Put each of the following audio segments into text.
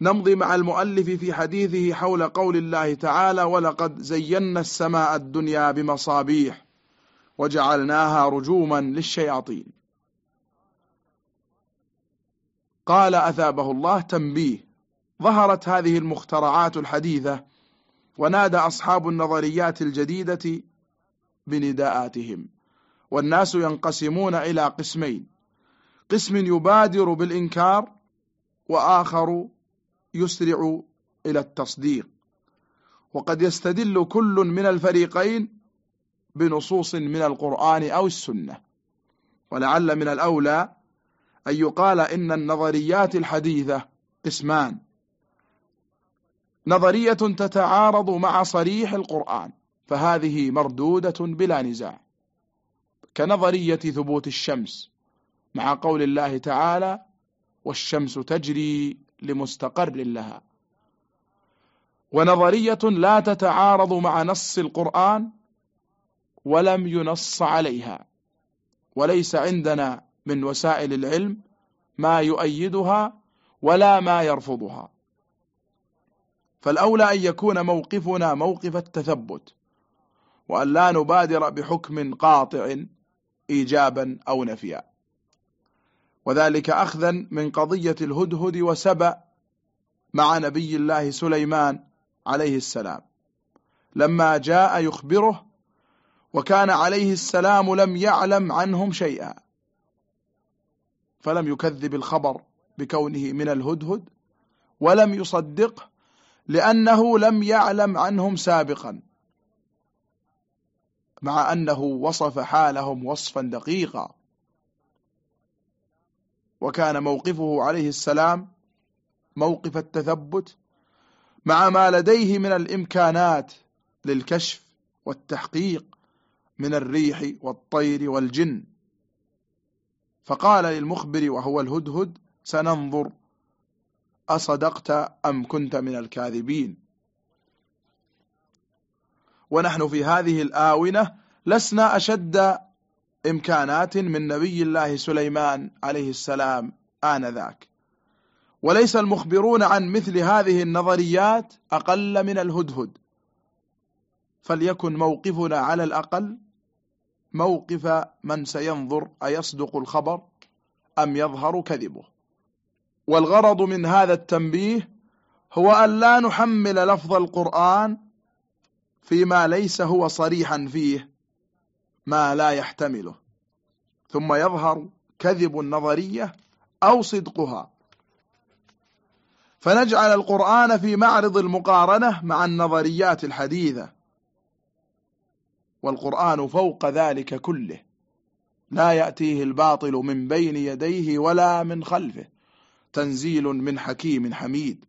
نمضي مع المؤلف في حديثه حول قول الله تعالى ولقد زينا السماء الدنيا بمصابيح وجعلناها رجوما للشياطين قال أثابه الله تنبيه. ظهرت هذه المخترعات الحديثة ونادى أصحاب النظريات الجديدة بنداءاتهم. والناس ينقسمون إلى قسمين قسم يبادر بالإنكار وآخر يسرع إلى التصديق. وقد يستدل كل من الفريقين بنصوص من القرآن أو السنة. ولعل من الأولى أن يقال إن النظريات الحديثة قسمان نظرية تتعارض مع صريح القرآن فهذه مردودة بلا نزاع. كنظرية ثبوت الشمس مع قول الله تعالى والشمس تجري لمستقر لها. ونظرية لا تتعارض مع نص القرآن ولم ينص عليها. وليس عندنا من وسائل العلم ما يؤيدها ولا ما يرفضها. فالأولى أن يكون موقفنا موقف التثبت وأن لا نبادر بحكم قاطع إيجابا أو نفيا. وذلك أخذا من قضية الهدهد وسبأ مع نبي الله سليمان عليه السلام. لما جاء يخبره وكان عليه السلام لم يعلم عنهم شيئا فلم يكذب الخبر بكونه من الهدهد ولم يصدقه لأنه لم يعلم عنهم سابقا مع أنه وصف حالهم وصفا دقيقا. وكان موقفه عليه السلام موقف التثبت مع ما لديه من الإمكانات للكشف والتحقيق من الريح والطير والجن. فقال للمخبر وهو الهدهد سننظر أصدقت أم كنت من الكاذبين؟ ونحن في هذه الآونة لسنا أشد إمكانات من نبي الله سليمان عليه السلام آنذاك. وليس المخبرون عن مثل هذه النظريات أقل من الهدهد. فليكن موقفنا على الأقل موقف من سينظر أيصدق الخبر أم يظهر كذبه. والغرض من هذا التنبيه هو أن لا نحمل لفظ القرآن فيما ليس هو صريحا فيه ما لا يحتمله. ثم يظهر كذب النظرية أو صدقها. فنجعل القرآن في معرض المقارنة مع النظريات الحديثة. والقرآن فوق ذلك كله. لا يأتيه الباطل من بين يديه ولا من خلفه. تنزيل من حكيم حميد.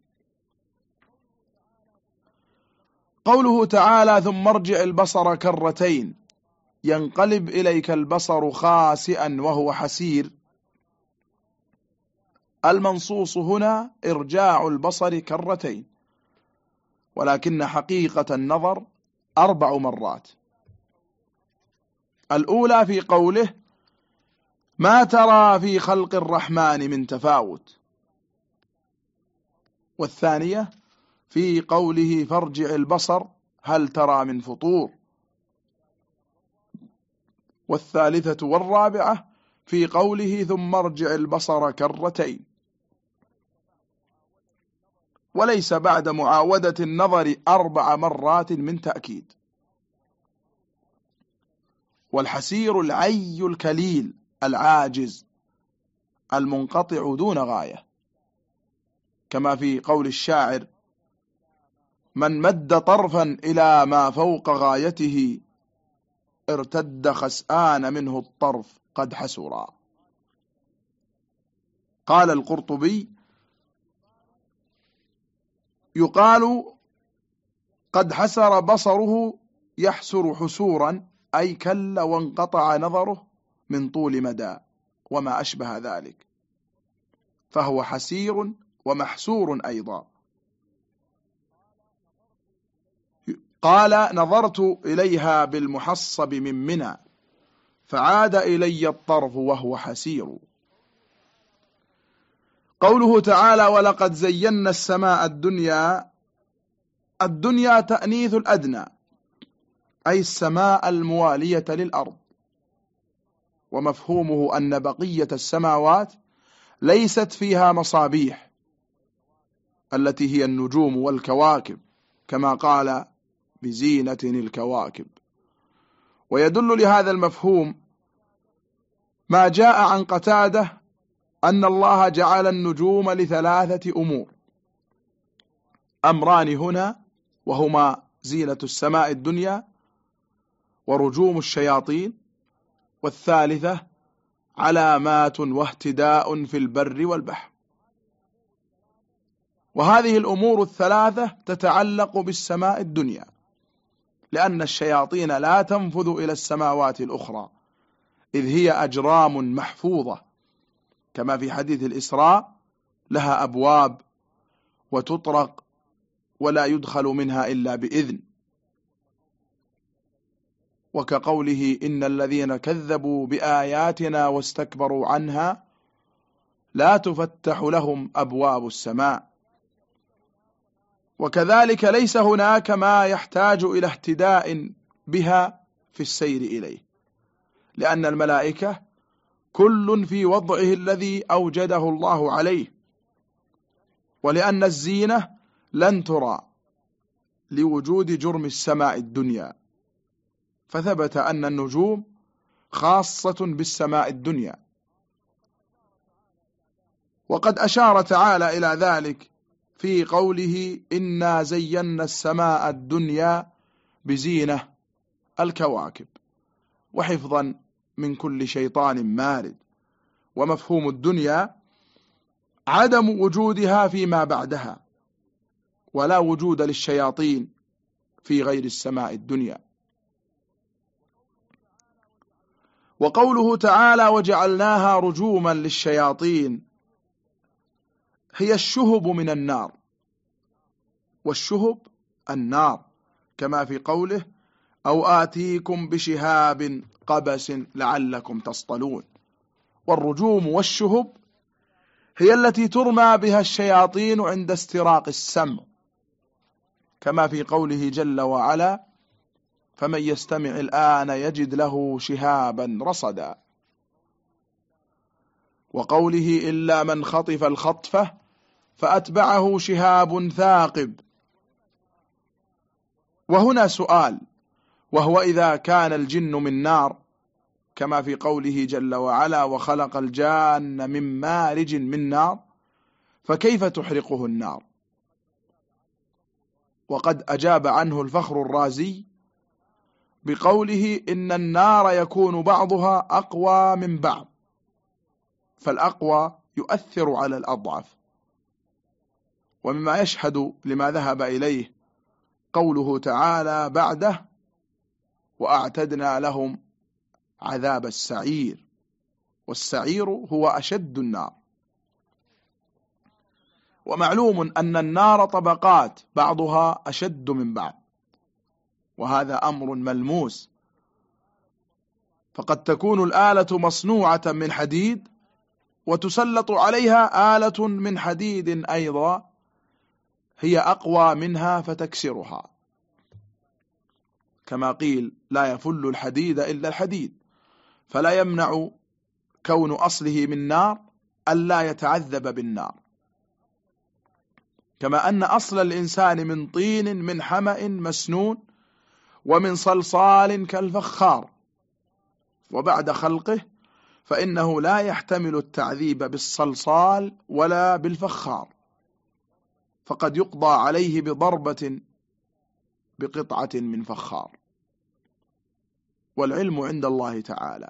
قوله تعالى ثم ارجع البصر كرتين ينقلب إليك البصر خاسئا وهو حسير. المنصوص هنا إرجاع البصر كرتين ولكن حقيقة النظر أربع مرات. الأولى في قوله ما ترى في خلق الرحمن من تفاوت والثانية في قوله فارجع البصر هل ترى من فطور والثالثة والرابعة في قوله ثم ارجع البصر كرتين. وليس بعد معاودة النظر أربع مرات من تأكيد. والحسير العي الكليل العاجز المنقطع دون غاية. كما في قول الشاعر من مد طرفا إلى ما فوق غايته ارتد خسآن منه الطرف قد حسرا. قال القرطبي يقال قد حسر بصره يحسر حسورا أي كل وانقطع نظره من طول مدى وما أشبه ذلك. فهو حسير ومحسور أيضا. قال نظرت إليها بالمحصب من منى فعاد إلي الطرف وهو حسير. قوله تعالى ولقد زينا السماء الدنيا الدنيا تأنيث الأدنى أي السماء الموالية للأرض. ومفهومه أن بقية السماوات ليست فيها مصابيح التي هي النجوم والكواكب كما قال بزينة الكواكب. ويدل لهذا المفهوم ما جاء عن قتادة أن الله جعل النجوم لثلاثة أمور. أمران هنا وهما زينة السماء الدنيا ورجوم الشياطين والثالثة علامات واهتداء في البر والبحر. وهذه الأمور الثلاثة تتعلق بالسماء الدنيا. لأن الشياطين لا تنفذ إلى السماوات الأخرى. إذ هي أجرام محفوظة. كما في حديث الإسراء لها أبواب وتطرق ولا يدخل منها إلا بإذن. وكقوله إن الذين كذبوا بآياتنا واستكبروا عنها لا تفتح لهم أبواب السماء. وكذلك ليس هناك ما يحتاج إلى اهتداء بها في السير إليه. لأن الملائكة كل في وضعه الذي أوجده الله عليه. ولأن الزينة لن ترى لوجود جرم السماء الدنيا. فثبت أن النجوم خاصة بالسماء الدنيا. وقد أشار تعالى إلى ذلك في قوله إنا زينا السماء الدنيا بزينة الكواكب وحفظا من كل شيطان مارد ومفهوم الدنيا عدم وجودها فيما بعدها ولا وجود للشياطين في غير السماء الدنيا. وقوله تعالى وجعلناها رجوما للشياطين هي الشهب من النار. والشهب النار كما في قوله أو آتيكم بشهاب قبس لعلكم تصطلون. والرجوم والشهب هي التي ترمى بها الشياطين عند استراق السمع كما في قوله جل وعلا فمن يستمع الآن يجد له شهابا رصدا. وقوله إلا من خطف الخطفة فأتبعه شهاب ثاقب. وهنا سؤال وهو إذا كان الجن من نار كما في قوله جل وعلا وخلق الجان من مارج من نار فكيف تحرقه النار؟ وقد أجاب عنه الفخر الرازي بقوله إن النار يكون بعضها أقوى من بعض فالأقوى يؤثر على الأضعف ومما يشهد لما ذهب إليه قوله تعالى بعده وأعتدنا لهم عذاب السعير والسعير هو أشد النار. ومعلوم أن النار طبقات بعضها أشد من بعض وهذا أمر ملموس. فقد تكون الآلة مصنوعة من حديد وتسلط عليها آلة من حديد أيضا هي أقوى منها فتكسرها. كما قيل لا يفل الحديد إلا الحديد. فلا يمنع كون أصله من نار ألا يتعذب بالنار. كما أن أصل الإنسان من طين من حمأ مسنون ومن صلصال كالفخار. وبعد خلقه فإنه لا يحتمل التعذيب بالصلصال ولا بالفخار. فقد يقضى عليه بضربة بقطعة من فخار. والعلم عند الله تعالى.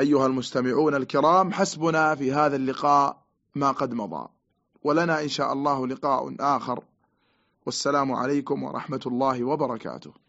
أيها المستمعون الكرام حسبنا في هذا اللقاء ما قد مضى. ولنا إن شاء الله لقاء آخر. والسلام عليكم ورحمة الله وبركاته.